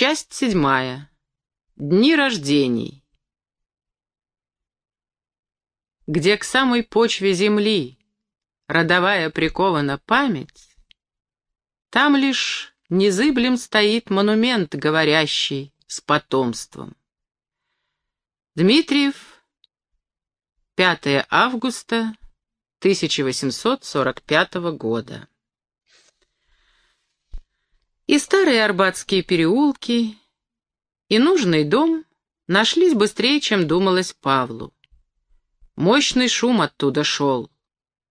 Часть седьмая. Дни рождений. Где к самой почве земли родовая прикована память, там лишь незыблем стоит монумент, говорящий с потомством. Дмитриев, 5 августа 1845 года. И старые арбатские переулки, и нужный дом нашлись быстрее, чем думалось Павлу. Мощный шум оттуда шел.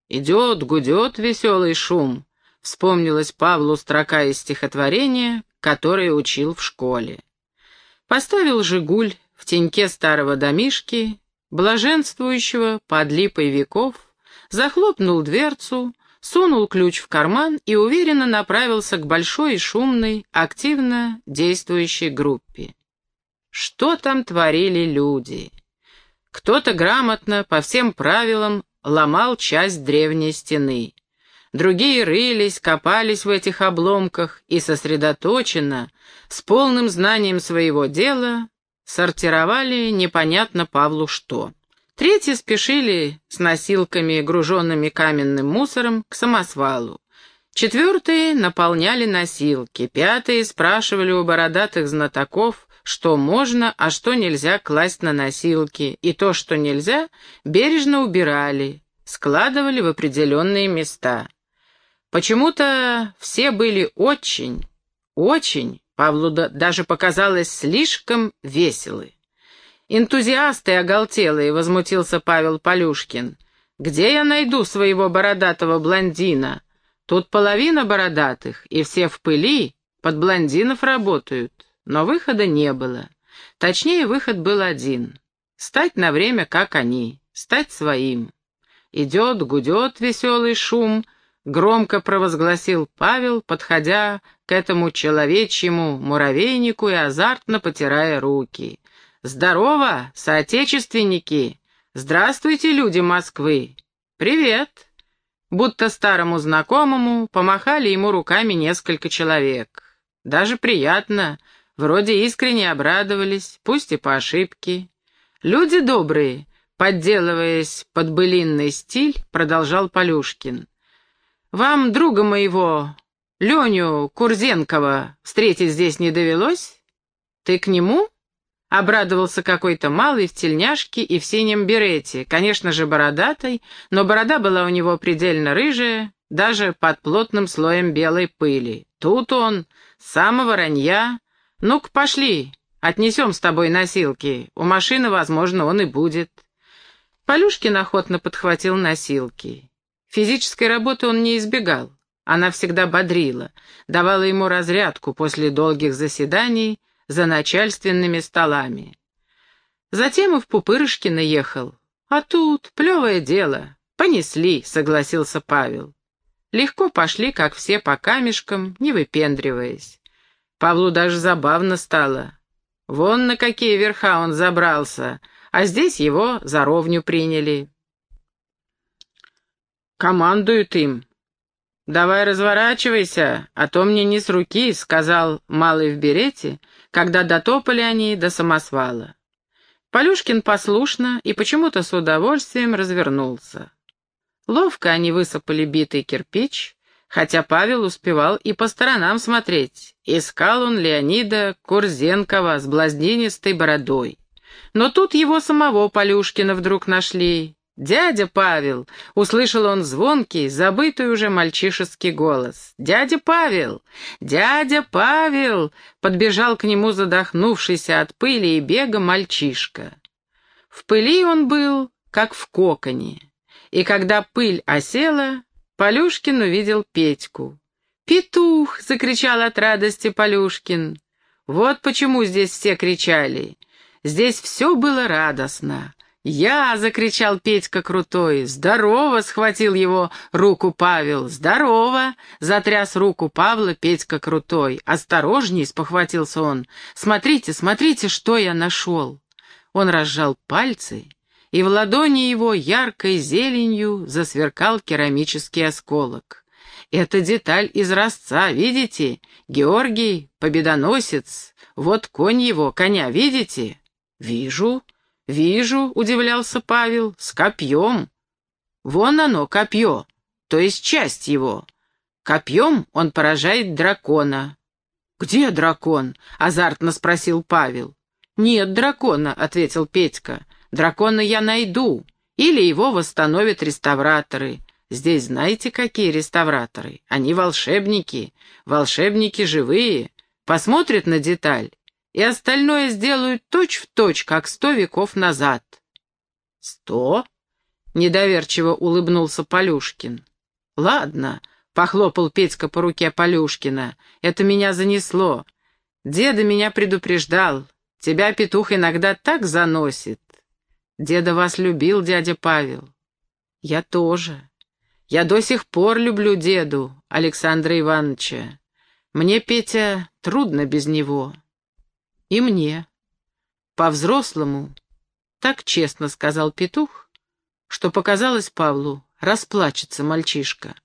«Идет, гудет веселый шум», — вспомнилась Павлу строка из стихотворения, которое учил в школе. Поставил «Жигуль» в теньке старого домишки, блаженствующего под липой веков, захлопнул дверцу, сунул ключ в карман и уверенно направился к большой и шумной, активно действующей группе. Что там творили люди? Кто-то грамотно, по всем правилам, ломал часть древней стены. Другие рылись, копались в этих обломках и сосредоточенно, с полным знанием своего дела, сортировали непонятно Павлу что. Третьи спешили с носилками, груженными каменным мусором, к самосвалу. Четвертые наполняли носилки, пятые спрашивали у бородатых знатоков, что можно, а что нельзя класть на носилки, и то, что нельзя, бережно убирали, складывали в определенные места. Почему-то все были очень, очень, Павлу даже показалось слишком веселы. «Энтузиасты оголтелые», — возмутился Павел Полюшкин. «Где я найду своего бородатого блондина? Тут половина бородатых, и все в пыли, под блондинов работают». Но выхода не было. Точнее, выход был один — стать на время, как они, стать своим. Идет, гудет веселый шум, громко провозгласил Павел, подходя к этому человечьему муравейнику и азартно потирая руки. «Здорово, соотечественники! Здравствуйте, люди Москвы! Привет!» Будто старому знакомому помахали ему руками несколько человек. Даже приятно, вроде искренне обрадовались, пусть и по ошибке. «Люди добрые», подделываясь под былинный стиль, продолжал Полюшкин. «Вам, друга моего, Леню Курзенкова, встретить здесь не довелось? Ты к нему?» Обрадовался какой-то малый в тельняшке и в синем берете, конечно же бородатой, но борода была у него предельно рыжая, даже под плотным слоем белой пыли. Тут он, самого ранья. Ну-ка, пошли, отнесем с тобой носилки. У машины, возможно, он и будет. Полюшкин охотно подхватил носилки. Физической работы он не избегал. Она всегда бодрила, давала ему разрядку после долгих заседаний, за начальственными столами. Затем и в Пупырышкино ехал. А тут плевое дело. Понесли, согласился Павел. Легко пошли, как все, по камешкам, не выпендриваясь. Павлу даже забавно стало. Вон на какие верха он забрался, а здесь его за ровню приняли. Командуют им. «Давай разворачивайся, а то мне не с руки», — сказал малый в берете, когда дотопали они до самосвала. Полюшкин послушно и почему-то с удовольствием развернулся. Ловко они высыпали битый кирпич, хотя Павел успевал и по сторонам смотреть. Искал он Леонида Курзенкова с блазнинистой бородой. Но тут его самого Полюшкина вдруг нашли, «Дядя Павел!» — услышал он звонкий, забытый уже мальчишеский голос. «Дядя Павел! Дядя Павел!» — подбежал к нему задохнувшийся от пыли и бега мальчишка. В пыли он был, как в коконе, и когда пыль осела, Полюшкин увидел Петьку. «Петух!» — закричал от радости Полюшкин. Вот почему здесь все кричали. Здесь все было радостно. «Я!» — закричал Петька крутой. «Здорово!» — схватил его руку Павел. «Здорово!» — затряс руку Павла Петька крутой. «Осторожней!» — спохватился он. «Смотрите, смотрите, что я нашел!» Он разжал пальцы, и в ладони его яркой зеленью засверкал керамический осколок. Это деталь из разца, видите? Георгий, победоносец. Вот конь его, коня, видите? Вижу, вижу, удивлялся Павел, с копьем. Вон оно, копье, то есть часть его. Копьем он поражает дракона. «Где дракон?» — азартно спросил Павел. «Нет дракона», — ответил Петька. «Дракона я найду. Или его восстановят реставраторы. Здесь знаете, какие реставраторы? Они волшебники. Волшебники живые. Посмотрят на деталь, и остальное сделают точь-в-точь, точь, как сто веков назад». «Сто?» — недоверчиво улыбнулся Полюшкин. «Ладно», — похлопал Петька по руке Полюшкина, — «это меня занесло. Деда меня предупреждал. Тебя, петух, иногда так заносит. Деда вас любил, дядя Павел. Я тоже. Я до сих пор люблю деду, Александра Ивановича. Мне, Петя, трудно без него. И мне. По-взрослому, так честно сказал петух, что показалось Павлу, расплачется мальчишка.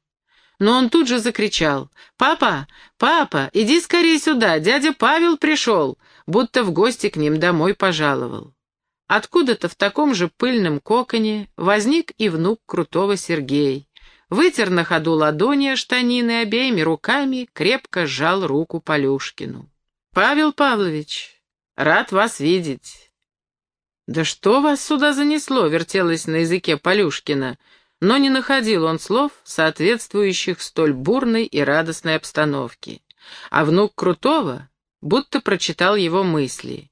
Но он тут же закричал. «Папа! Папа! Иди скорее сюда! Дядя Павел пришел!» будто в гости к ним домой пожаловал. Откуда-то в таком же пыльном коконе возник и внук крутого Сергей. Вытер на ходу ладони штанины обеими руками, крепко сжал руку Полюшкину. «Павел Павлович, рад вас видеть». «Да что вас сюда занесло?» — вертелось на языке Полюшкина, но не находил он слов, соответствующих столь бурной и радостной обстановке. А внук Крутого будто прочитал его мысли.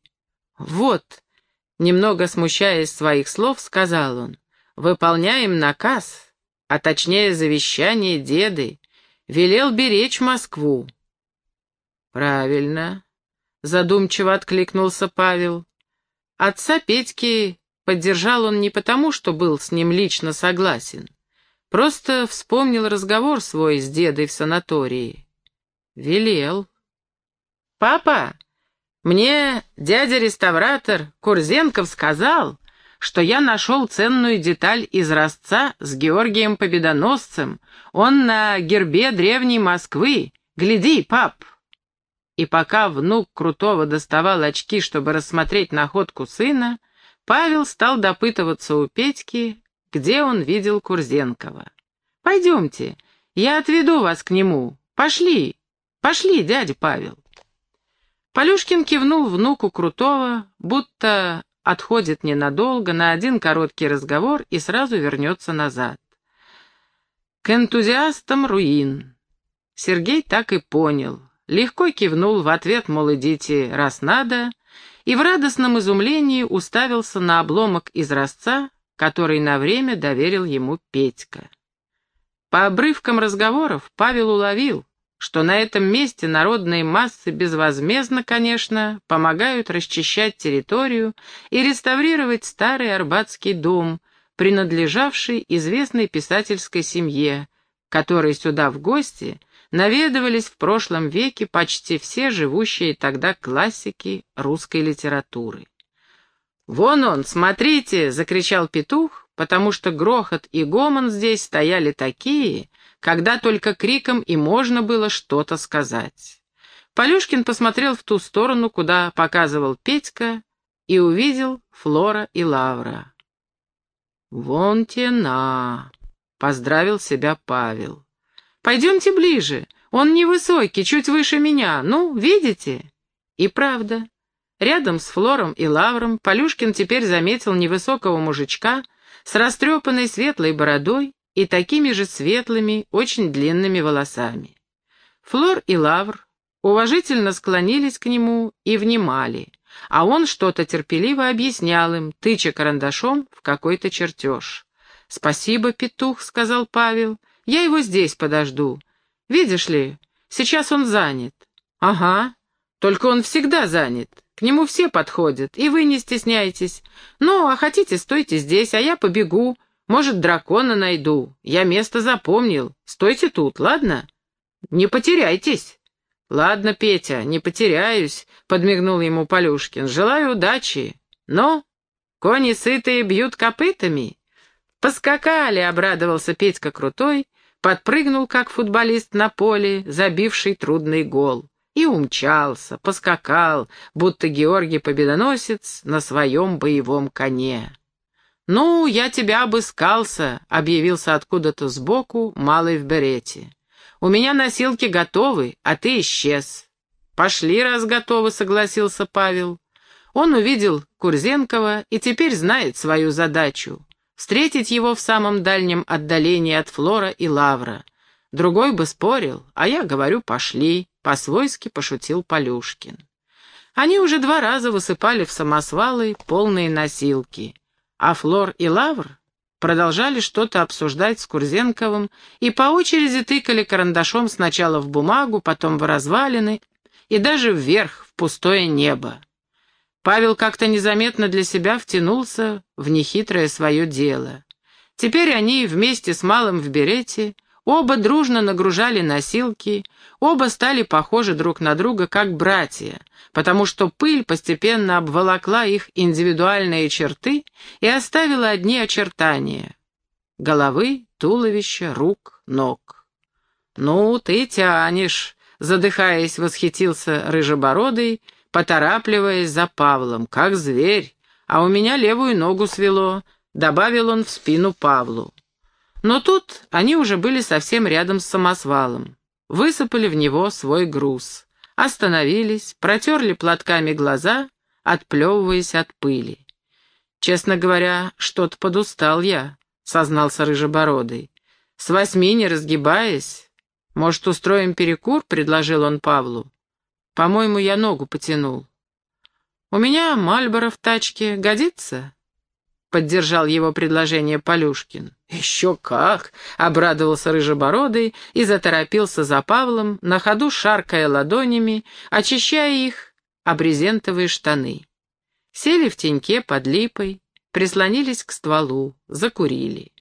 «Вот», — немного смущаясь своих слов, сказал он, — «выполняем наказ, а точнее завещание деды, велел беречь Москву». «Правильно», — задумчиво откликнулся Павел. Отца Петьки поддержал он не потому, что был с ним лично согласен, просто вспомнил разговор свой с дедой в санатории. «Велел», «Папа, мне дядя-реставратор Курзенков сказал, что я нашел ценную деталь из разца с Георгием Победоносцем. Он на гербе древней Москвы. Гляди, пап!» И пока внук Крутого доставал очки, чтобы рассмотреть находку сына, Павел стал допытываться у Петьки, где он видел Курзенкова. «Пойдемте, я отведу вас к нему. Пошли, пошли, дядя Павел». Полюшкин кивнул внуку Крутого, будто отходит ненадолго, на один короткий разговор и сразу вернется назад. К энтузиастам руин. Сергей так и понял. Легко кивнул в ответ, мол, идите, раз надо, и в радостном изумлении уставился на обломок из разца, который на время доверил ему Петька. По обрывкам разговоров Павел уловил, что на этом месте народные массы безвозмездно, конечно, помогают расчищать территорию и реставрировать старый Арбатский дом, принадлежавший известной писательской семье, которой сюда в гости наведывались в прошлом веке почти все живущие тогда классики русской литературы. «Вон он, смотрите!» — закричал петух, потому что грохот и гомон здесь стояли такие, когда только криком и можно было что-то сказать. Полюшкин посмотрел в ту сторону, куда показывал Петька, и увидел Флора и Лавра. «Вон тена!» — поздравил себя Павел. «Пойдемте ближе, он невысокий, чуть выше меня, ну, видите?» И правда, рядом с Флором и Лавром Полюшкин теперь заметил невысокого мужичка с растрепанной светлой бородой и такими же светлыми, очень длинными волосами. Флор и Лавр уважительно склонились к нему и внимали, а он что-то терпеливо объяснял им, тыча карандашом в какой-то чертеж. «Спасибо, петух», — сказал Павел, — «я его здесь подожду. Видишь ли, сейчас он занят». «Ага, только он всегда занят. К нему все подходят, и вы не стесняйтесь. Ну, а хотите, стойте здесь, а я побегу. Может, дракона найду. Я место запомнил. Стойте тут, ладно? Не потеряйтесь. Ладно, Петя, не потеряюсь, подмигнул ему Полюшкин. Желаю удачи. Но кони сытые бьют копытами. Поскакали, обрадовался Петька Крутой, подпрыгнул, как футболист на поле, забивший трудный гол, и умчался, поскакал, будто Георгий Победоносец на своем боевом коне. «Ну, я тебя обыскался», — объявился откуда-то сбоку малый в берете. «У меня носилки готовы, а ты исчез». «Пошли, раз готовы», — согласился Павел. Он увидел Курзенкова и теперь знает свою задачу — встретить его в самом дальнем отдалении от Флора и Лавра. Другой бы спорил, а я говорю «пошли», — по-свойски пошутил Полюшкин. Они уже два раза высыпали в самосвалы полные носилки, а Флор и Лавр продолжали что-то обсуждать с Курзенковым и по очереди тыкали карандашом сначала в бумагу, потом в развалины и даже вверх, в пустое небо. Павел как-то незаметно для себя втянулся в нехитрое свое дело. Теперь они вместе с малым в берете оба дружно нагружали носилки, оба стали похожи друг на друга как братья, потому что пыль постепенно обволокла их индивидуальные черты и оставила одни очертания — головы, туловища, рук, ног. «Ну, ты тянешь», — задыхаясь, восхитился рыжебородый, — поторапливаясь за Павлом, как зверь, а у меня левую ногу свело, добавил он в спину Павлу. Но тут они уже были совсем рядом с самосвалом. Высыпали в него свой груз. Остановились, протерли платками глаза, отплевываясь от пыли. «Честно говоря, что-то подустал я», — сознался Рыжебородый. «С восьми не разгибаясь. Может, устроим перекур?» — предложил он Павлу. По-моему, я ногу потянул. «У меня Мальборо в тачке. Годится?» Поддержал его предложение Полюшкин. «Еще как!» — обрадовался Рыжебородый и заторопился за Павлом, на ходу шаркая ладонями, очищая их о брезентовые штаны. Сели в теньке под липой, прислонились к стволу, закурили.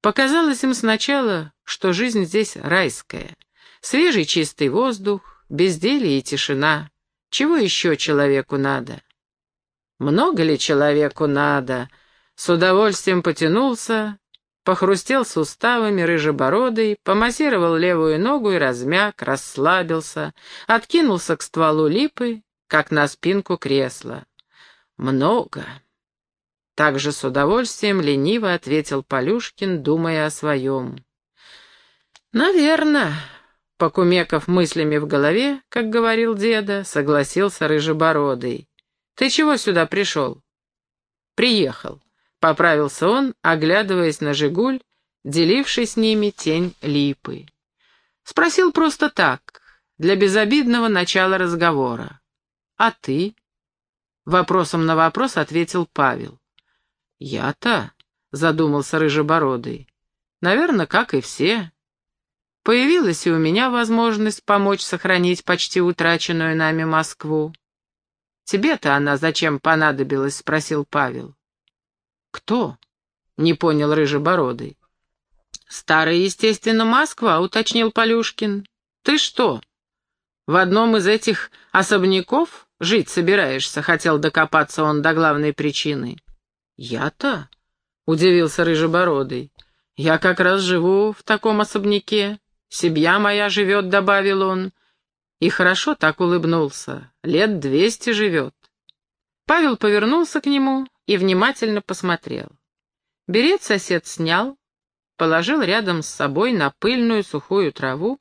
Показалось им сначала, что жизнь здесь райская. Свежий чистый воздух, безделье и тишина. Чего еще человеку надо? Много ли человеку надо? С удовольствием потянулся, похрустел суставами рыжебородый, помассировал левую ногу и размяк, расслабился, откинулся к стволу липы, как на спинку кресла. Много. Также с удовольствием лениво ответил Полюшкин, думая о своем. «Наверно», Покумеков мыслями в голове, как говорил деда, согласился Рыжебородый. «Ты чего сюда пришел?» «Приехал», — поправился он, оглядываясь на «Жигуль», деливший с ними тень липы. Спросил просто так, для безобидного начала разговора. «А ты?» Вопросом на вопрос ответил Павел. «Я-то?» — задумался Рыжебородый. «Наверное, как и все. Появилась и у меня возможность помочь сохранить почти утраченную нами Москву. «Тебе-то она зачем понадобилась?» — спросил Павел. «Кто?» — не понял Рыжебородый. «Старая, естественно, Москва», — уточнил Полюшкин. «Ты что, в одном из этих особняков жить собираешься?» — хотел докопаться он до главной причины. «Я-то?» — удивился Рыжебородый. «Я как раз живу в таком особняке. «Семья моя живет», — добавил он, и хорошо так улыбнулся. «Лет двести живет». Павел повернулся к нему и внимательно посмотрел. Берет сосед снял, положил рядом с собой на пыльную сухую траву,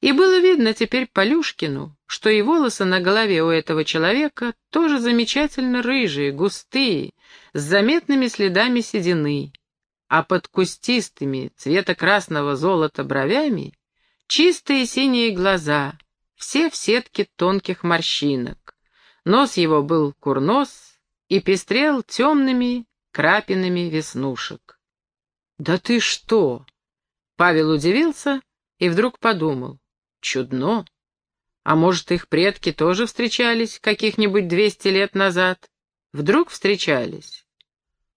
и было видно теперь Полюшкину, что и волосы на голове у этого человека тоже замечательно рыжие, густые, с заметными следами седины, а под кустистыми цвета красного золота бровями Чистые синие глаза, все в сетке тонких морщинок. Нос его был курнос и пестрел темными крапинами веснушек. «Да ты что?» Павел удивился и вдруг подумал. «Чудно. А может, их предки тоже встречались каких-нибудь двести лет назад? Вдруг встречались?»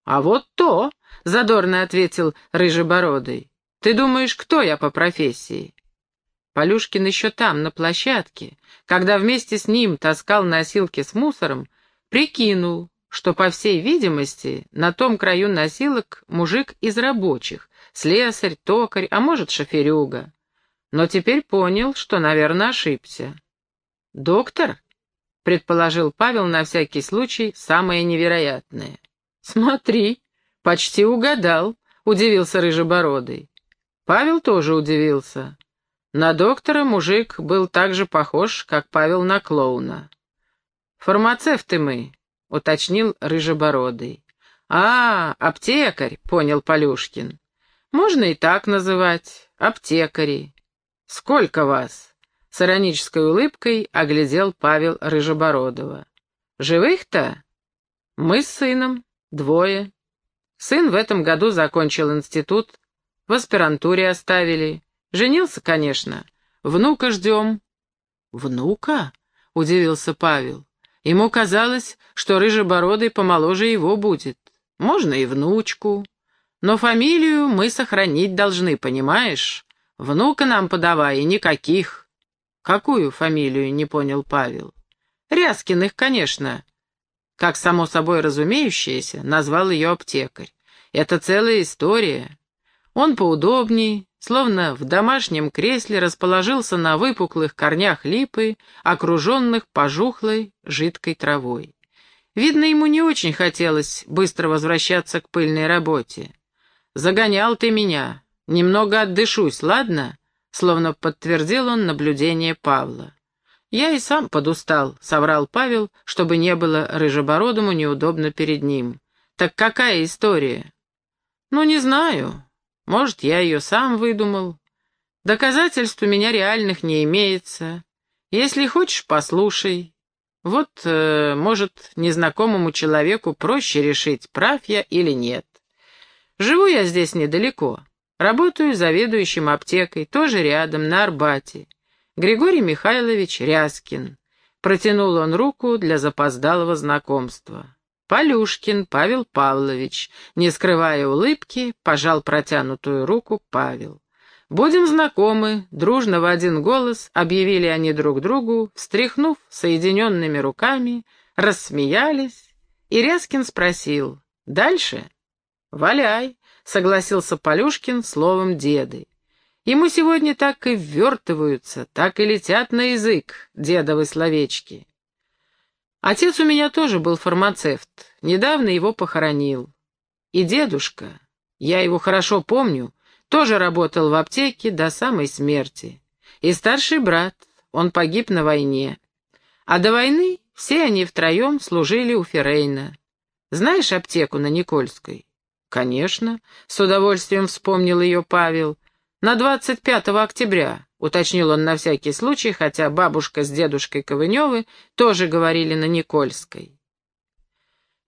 «А вот то!» — задорно ответил Рыжебородый. «Ты думаешь, кто я по профессии?» Полюшкин еще там, на площадке, когда вместе с ним таскал носилки с мусором, прикинул, что, по всей видимости, на том краю носилок мужик из рабочих, слесарь, токарь, а может, шоферюга. Но теперь понял, что, наверное, ошибся. «Доктор?» — предположил Павел на всякий случай самое невероятное. «Смотри, почти угадал», — удивился Рыжебородый. Павел тоже удивился. На доктора мужик был так же похож, как Павел на клоуна. «Фармацевты мы», — уточнил Рыжебородый. «А, аптекарь», — понял Полюшкин. «Можно и так называть, аптекари. Сколько вас?» С иронической улыбкой оглядел Павел Рыжебородова. «Живых-то?» «Мы с сыном, двое. Сын в этом году закончил институт, в аспирантуре оставили. Женился, конечно. Внука ждем». «Внука?» — удивился Павел. Ему казалось, что рыжебородый помоложе его будет. Можно и внучку. Но фамилию мы сохранить должны, понимаешь? Внука нам подавай, никаких. Какую фамилию, не понял Павел. Ряскиных, конечно. Как само собой разумеющееся, назвал ее аптекарь. Это целая история. Он поудобней, словно в домашнем кресле расположился на выпуклых корнях липы, окруженных пожухлой жидкой травой. Видно, ему не очень хотелось быстро возвращаться к пыльной работе. «Загонял ты меня. Немного отдышусь, ладно?» Словно подтвердил он наблюдение Павла. «Я и сам подустал», — соврал Павел, чтобы не было рыжебородому неудобно перед ним. «Так какая история?» «Ну, не знаю. Может, я ее сам выдумал. Доказательств у меня реальных не имеется. Если хочешь, послушай. Вот, э, может, незнакомому человеку проще решить, прав я или нет. Живу я здесь недалеко. Работаю заведующим аптекой, тоже рядом, на Арбате. Григорий Михайлович Ряскин. Протянул он руку для запоздалого знакомства. Полюшкин Павел Павлович, не скрывая улыбки, пожал протянутую руку Павел. «Будем знакомы», — дружно в один голос объявили они друг другу, встряхнув соединенными руками, рассмеялись, и Ряскин спросил, «Дальше?» «Валяй», — согласился Полюшкин словом деды. Ему сегодня так и ввертываются, так и летят на язык дедовы словечки. Отец у меня тоже был фармацевт, недавно его похоронил. И дедушка, я его хорошо помню, тоже работал в аптеке до самой смерти. И старший брат, он погиб на войне. А до войны все они втроем служили у Феррейна. Знаешь аптеку на Никольской? Конечно, с удовольствием вспомнил ее Павел. На 25 октября, уточнил он на всякий случай, хотя бабушка с дедушкой Ковыневы тоже говорили на Никольской.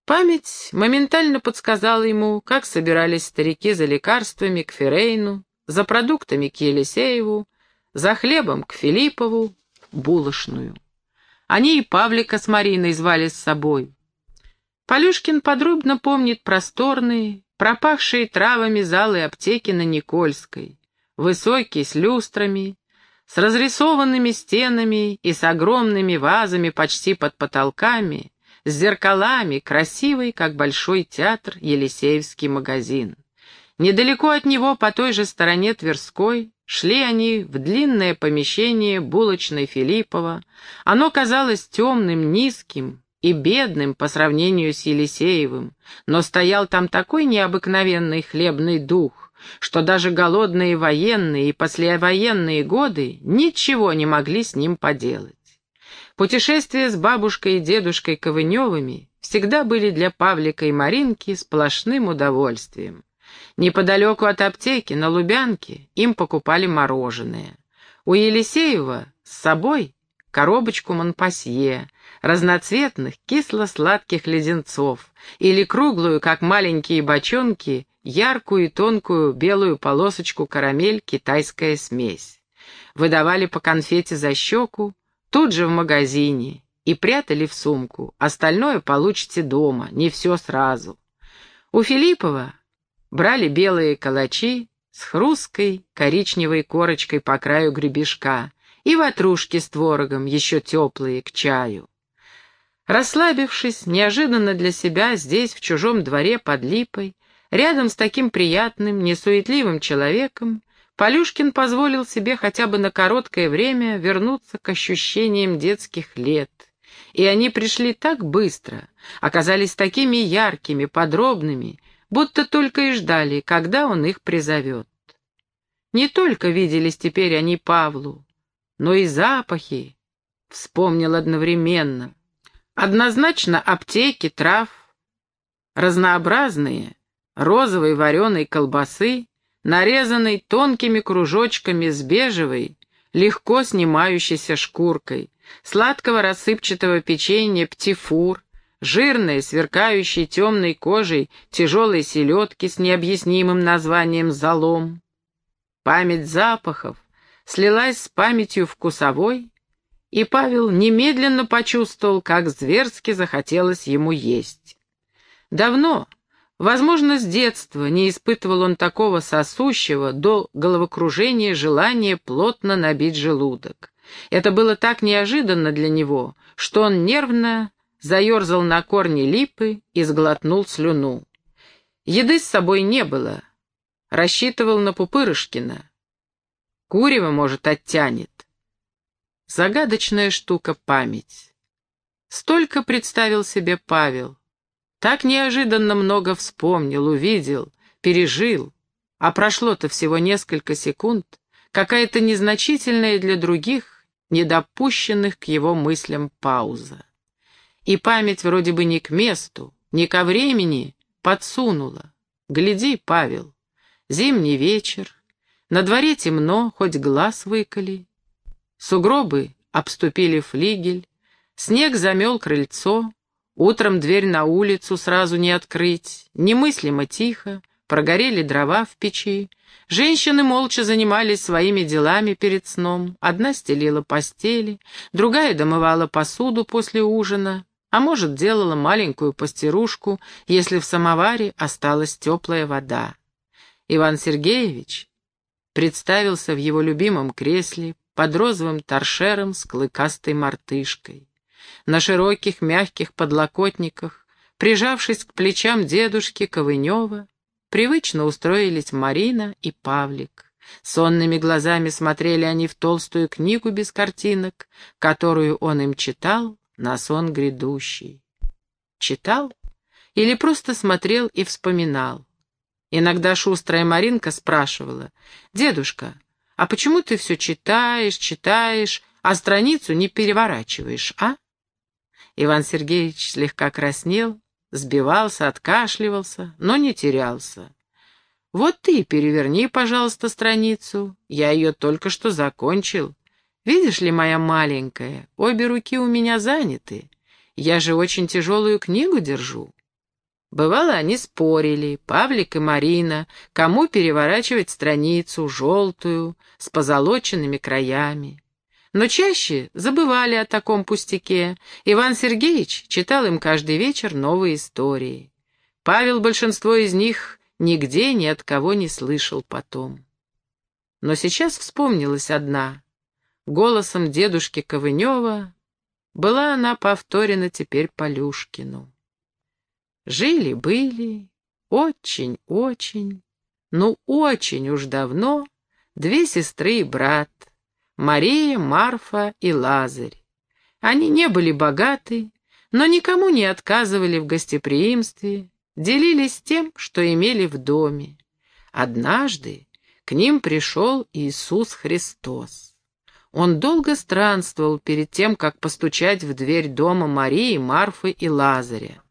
Память моментально подсказала ему, как собирались старики за лекарствами к Ферейну, за продуктами к Елисееву, за хлебом к Филиппову, булочную. Они и Павлика с Мариной звали с собой. Полюшкин подробно помнит просторные, пропахшие травами залы аптеки на Никольской, высокие, с люстрами, с разрисованными стенами и с огромными вазами почти под потолками, с зеркалами, красивый, как большой театр, Елисеевский магазин. Недалеко от него, по той же стороне Тверской, шли они в длинное помещение булочной Филиппова. Оно казалось темным, низким и бедным по сравнению с Елисеевым, но стоял там такой необыкновенный хлебный дух, что даже голодные военные и послевоенные годы ничего не могли с ним поделать. Путешествия с бабушкой и дедушкой Ковыневыми всегда были для Павлика и Маринки сплошным удовольствием. Неподалеку от аптеки, на Лубянке, им покупали мороженое. У Елисеева с собой коробочку Монпасье, разноцветных кисло-сладких леденцов или круглую, как маленькие бочонки, яркую и тонкую белую полосочку карамель китайская смесь. Выдавали по конфете за щеку, тут же в магазине, и прятали в сумку. Остальное получите дома, не все сразу. У Филиппова брали белые калачи с хрусткой коричневой корочкой по краю гребешка и ватрушки с творогом, еще теплые, к чаю. Расслабившись, неожиданно для себя, здесь, в чужом дворе под липой, Рядом с таким приятным, несуетливым человеком Полюшкин позволил себе хотя бы на короткое время вернуться к ощущениям детских лет. И они пришли так быстро, оказались такими яркими, подробными, будто только и ждали, когда он их призовет. Не только виделись теперь они Павлу, но и запахи, вспомнил одновременно. Однозначно аптеки, трав, разнообразные, розовой вареной колбасы, нарезанной тонкими кружочками с бежевой, легко снимающейся шкуркой, сладкого рассыпчатого печенья птифур, жирной, сверкающей темной кожей тяжелой селедки с необъяснимым названием «залом». Память запахов слилась с памятью вкусовой, и Павел немедленно почувствовал, как зверски захотелось ему есть. Давно, Возможно, с детства не испытывал он такого сосущего до головокружения желания плотно набить желудок. Это было так неожиданно для него, что он нервно заерзал на корни липы и сглотнул слюну. Еды с собой не было. Рассчитывал на Пупырышкина. Курева, может, оттянет. Загадочная штука память. Столько представил себе Павел. Так неожиданно много вспомнил, увидел, пережил, а прошло-то всего несколько секунд, какая-то незначительная для других, недопущенных к его мыслям пауза. И память вроде бы не к месту, не ко времени подсунула. Гляди, Павел, зимний вечер, на дворе темно, хоть глаз выколи. Сугробы обступили флигель, снег замел крыльцо, Утром дверь на улицу сразу не открыть, немыслимо тихо, прогорели дрова в печи. Женщины молча занимались своими делами перед сном. Одна стелила постели, другая домывала посуду после ужина, а может, делала маленькую пастерушку, если в самоваре осталась теплая вода. Иван Сергеевич представился в его любимом кресле под розовым торшером с клыкастой мартышкой. На широких мягких подлокотниках, прижавшись к плечам дедушки Ковынева, привычно устроились Марина и Павлик. Сонными глазами смотрели они в толстую книгу без картинок, которую он им читал на сон грядущий. Читал или просто смотрел и вспоминал? Иногда шустрая Маринка спрашивала, «Дедушка, а почему ты все читаешь, читаешь, а страницу не переворачиваешь, а?» Иван Сергеевич слегка краснел, сбивался, откашливался, но не терялся. «Вот ты переверни, пожалуйста, страницу. Я ее только что закончил. Видишь ли, моя маленькая, обе руки у меня заняты. Я же очень тяжелую книгу держу». Бывало, они спорили, Павлик и Марина, кому переворачивать страницу, желтую, с позолоченными краями. Но чаще забывали о таком пустяке. Иван Сергеевич читал им каждый вечер новые истории. Павел большинство из них нигде ни от кого не слышал потом. Но сейчас вспомнилась одна. Голосом дедушки Ковынева была она повторена теперь Полюшкину. Жили-были, очень-очень, ну очень уж давно, две сестры и брат — Мария, Марфа и Лазарь. Они не были богаты, но никому не отказывали в гостеприимстве, делились тем, что имели в доме. Однажды к ним пришел Иисус Христос. Он долго странствовал перед тем, как постучать в дверь дома Марии, Марфы и Лазаря.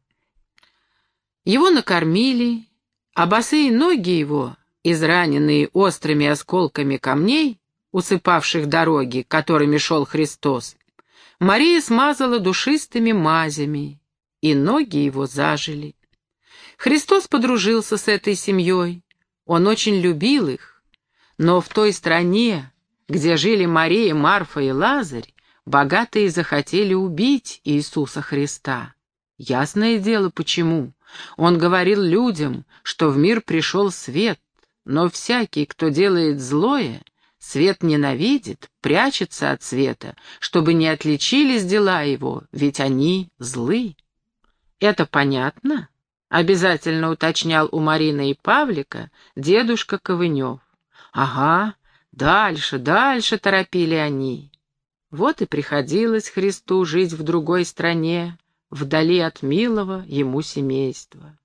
Его накормили, а босые ноги его, израненные острыми осколками камней, усыпавших дороги, которыми шел Христос, Мария смазала душистыми мазями, и ноги его зажили. Христос подружился с этой семьей, он очень любил их, но в той стране, где жили Мария, Марфа и Лазарь, богатые захотели убить Иисуса Христа. Ясное дело, почему. Он говорил людям, что в мир пришел свет, но всякий, кто делает злое, Свет ненавидит, прячется от света, чтобы не отличились дела его, ведь они злы. Это понятно? обязательно уточнял у Марины и Павлика дедушка Ковынев. Ага, дальше, дальше торопили они. Вот и приходилось Христу жить в другой стране, вдали от милого ему семейства.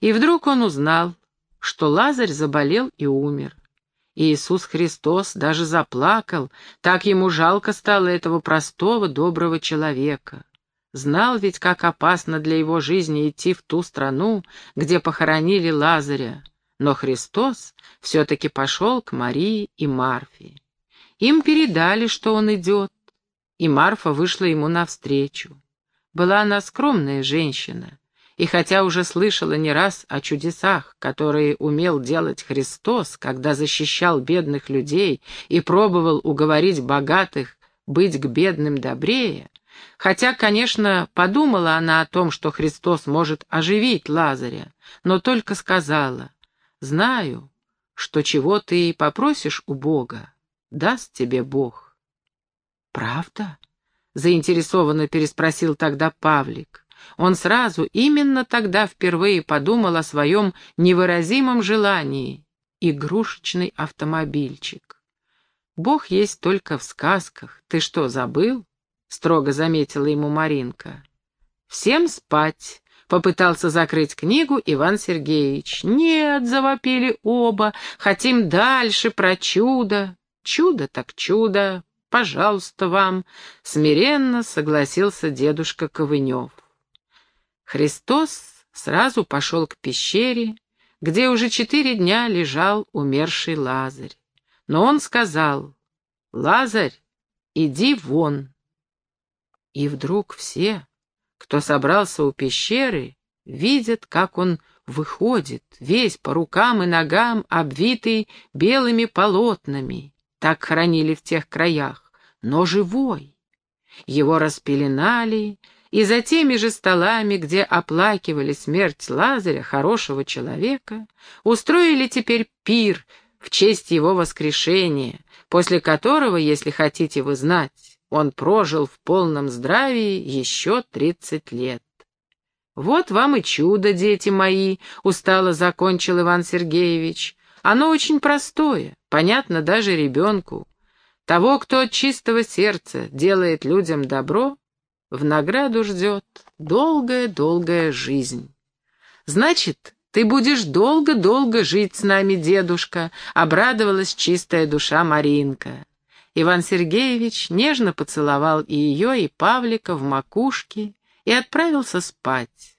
И вдруг он узнал, что Лазарь заболел и умер. Иисус Христос даже заплакал, так ему жалко стало этого простого, доброго человека. Знал ведь, как опасно для его жизни идти в ту страну, где похоронили Лазаря. Но Христос все-таки пошел к Марии и Марфе. Им передали, что он идет, и Марфа вышла ему навстречу. Была она скромная женщина, и хотя уже слышала не раз о чудесах, которые умел делать Христос, когда защищал бедных людей и пробовал уговорить богатых быть к бедным добрее, Хотя, конечно, подумала она о том, что Христос может оживить Лазаря, но только сказала, «Знаю, что чего ты попросишь у Бога, даст тебе Бог». «Правда?» — заинтересованно переспросил тогда Павлик. Он сразу, именно тогда впервые подумал о своем невыразимом желании — игрушечный автомобильчик. «Бог есть только в сказках. Ты что, забыл?» строго заметила ему Маринка. «Всем спать!» — попытался закрыть книгу Иван Сергеевич. «Нет!» — завопили оба. «Хотим дальше про чудо!» «Чудо так чудо! Пожалуйста, вам!» — смиренно согласился дедушка Ковынев. Христос сразу пошел к пещере, где уже четыре дня лежал умерший Лазарь. Но он сказал, «Лазарь, иди вон!» И вдруг все, кто собрался у пещеры, видят, как он выходит, весь по рукам и ногам, обвитый белыми полотнами, так хранили в тех краях, но живой. Его распеленали, и за теми же столами, где оплакивали смерть Лазаря, хорошего человека, устроили теперь пир в честь его воскрешения, после которого, если хотите вы знать, он прожил в полном здравии еще тридцать лет. «Вот вам и чудо, дети мои», — устало закончил Иван Сергеевич. «Оно очень простое, понятно даже ребенку. Того, кто от чистого сердца делает людям добро, в награду ждет долгая-долгая жизнь. Значит, ты будешь долго-долго жить с нами, дедушка», — обрадовалась чистая душа Маринка. Иван Сергеевич нежно поцеловал и ее, и Павлика в макушке и отправился спать.